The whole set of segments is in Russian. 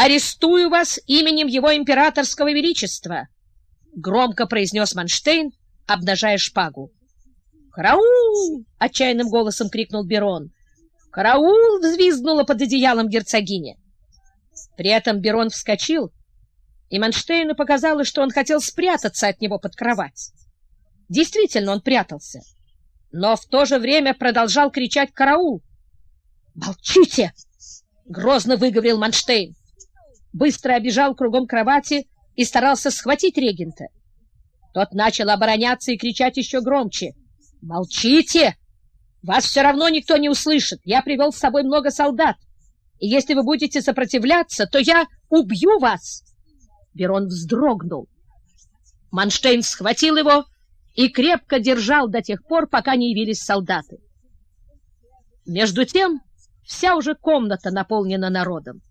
«Арестую вас именем его императорского величества!» — громко произнес Манштейн, обнажая шпагу. «Караул!» — отчаянным голосом крикнул Берон. «Караул!» — взвизгнула под одеялом герцогиня. При этом Берон вскочил, и Манштейну показалось, что он хотел спрятаться от него под кровать. Действительно, он прятался, но в то же время продолжал кричать «Караул!» «Молчите!» — грозно выговорил Манштейн. Быстро обежал кругом кровати и старался схватить регента. Тот начал обороняться и кричать еще громче. «Молчите! Вас все равно никто не услышит. Я привел с собой много солдат, и если вы будете сопротивляться, то я убью вас!» Берон вздрогнул. Манштейн схватил его и крепко держал до тех пор, пока не явились солдаты. Между тем вся уже комната наполнена народом.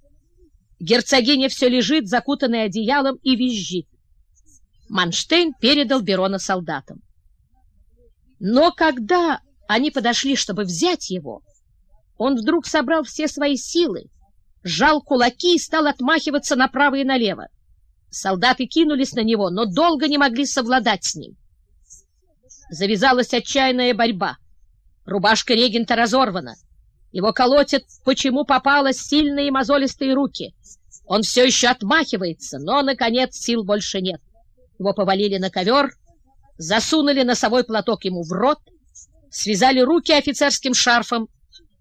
Герцогиня все лежит, закутанная одеялом, и визжит. Манштейн передал Берона солдатам. Но когда они подошли, чтобы взять его, он вдруг собрал все свои силы, сжал кулаки и стал отмахиваться направо и налево. Солдаты кинулись на него, но долго не могли совладать с ним. Завязалась отчаянная борьба. Рубашка регента разорвана. Его колотят, почему попало сильные мозолистые руки. Он все еще отмахивается, но, наконец, сил больше нет. Его повалили на ковер, засунули носовой платок ему в рот, связали руки офицерским шарфом,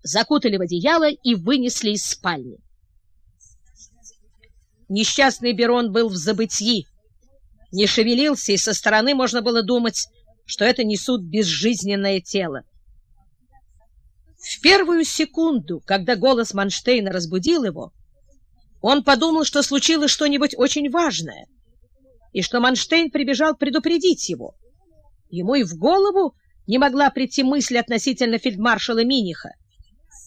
закутали в одеяло и вынесли из спальни. Несчастный Берон был в забытии, не шевелился, и со стороны можно было думать, что это несут безжизненное тело. В первую секунду, когда голос Манштейна разбудил его, он подумал, что случилось что-нибудь очень важное, и что Манштейн прибежал предупредить его. Ему и в голову не могла прийти мысль относительно фельдмаршала Миниха.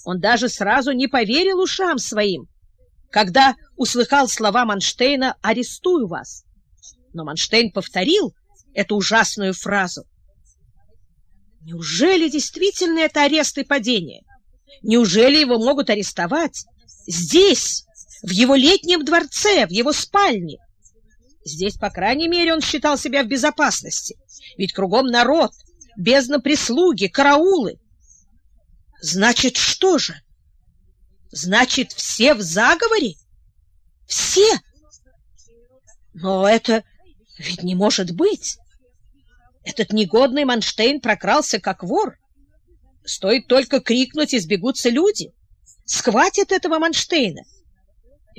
Он даже сразу не поверил ушам своим, когда услыхал слова Манштейна «Арестую вас». Но Манштейн повторил эту ужасную фразу. Неужели действительно это арест и падение? Неужели его могут арестовать здесь, в его летнем дворце, в его спальне? Здесь, по крайней мере, он считал себя в безопасности, ведь кругом народ, бездна прислуги, караулы. Значит, что же? Значит, все в заговоре? Все? Но это ведь не может быть. Этот негодный Манштейн прокрался как вор. Стоит только крикнуть, и сбегутся люди. Схватят этого Манштейна.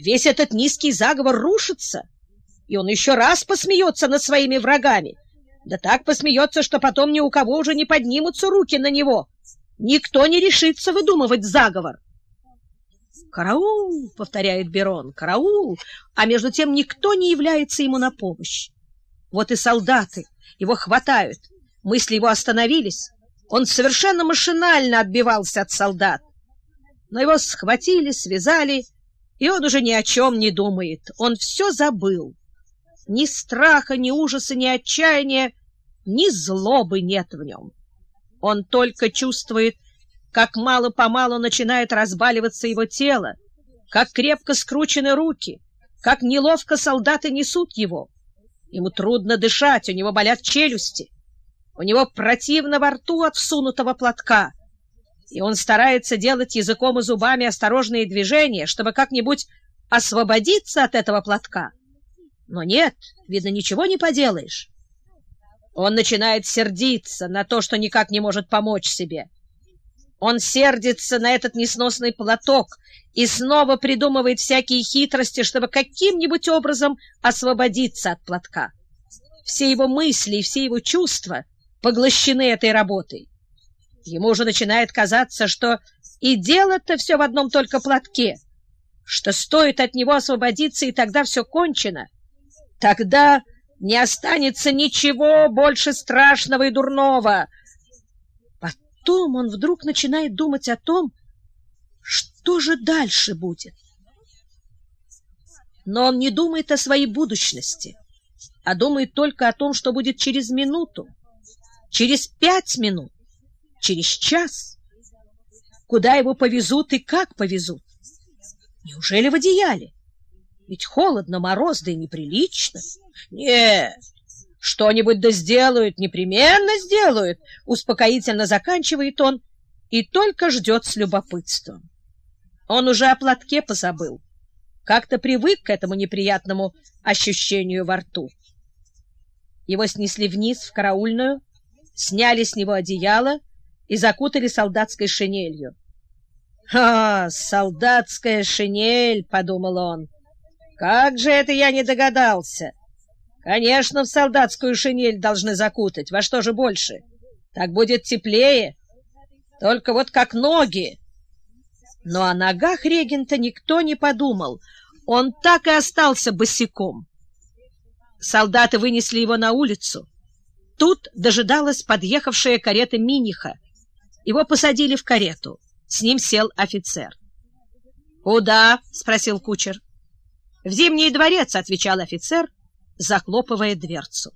Весь этот низкий заговор рушится, и он еще раз посмеется над своими врагами. Да так посмеется, что потом ни у кого уже не поднимутся руки на него. Никто не решится выдумывать заговор. «Караул!» — повторяет Берон, «караул!» А между тем никто не является ему на помощь. Вот и солдаты его хватают. Мысли его остановились. Он совершенно машинально отбивался от солдат. Но его схватили, связали, и он уже ни о чем не думает. Он все забыл. Ни страха, ни ужаса, ни отчаяния, ни злобы нет в нем. Он только чувствует, как мало-помалу начинает разбаливаться его тело, как крепко скручены руки, как неловко солдаты несут его. Ему трудно дышать, у него болят челюсти, у него противно во рту от всунутого платка, и он старается делать языком и зубами осторожные движения, чтобы как-нибудь освободиться от этого платка. Но нет, видно, ничего не поделаешь. Он начинает сердиться на то, что никак не может помочь себе. Он сердится на этот несносный платок и снова придумывает всякие хитрости, чтобы каким-нибудь образом освободиться от платка. Все его мысли и все его чувства поглощены этой работой. Ему уже начинает казаться, что и дело-то все в одном только платке, что стоит от него освободиться, и тогда все кончено. Тогда не останется ничего больше страшного и дурного — Потом он вдруг начинает думать о том, что же дальше будет. Но он не думает о своей будущности, а думает только о том, что будет через минуту, через пять минут, через час, куда его повезут и как повезут. Неужели в одеяле? Ведь холодно, мороз, да и неприлично. Нет, что-нибудь да сделают, непременно сделают, успокоительно заканчивает он и только ждет с любопытством. Он уже о платке позабыл, как-то привык к этому неприятному ощущению во рту. Его снесли вниз в караульную, сняли с него одеяло и закутали солдатской шинелью. «А, солдатская шинель!» — подумал он. «Как же это я не догадался!» Конечно, в солдатскую шинель должны закутать. Во что же больше? Так будет теплее. Только вот как ноги. Но о ногах регента никто не подумал. Он так и остался босиком. Солдаты вынесли его на улицу. Тут дожидалась подъехавшая карета Миниха. Его посадили в карету. С ним сел офицер. «Куда?» — спросил кучер. «В Зимний дворец», — отвечал офицер, захлопывая дверцу.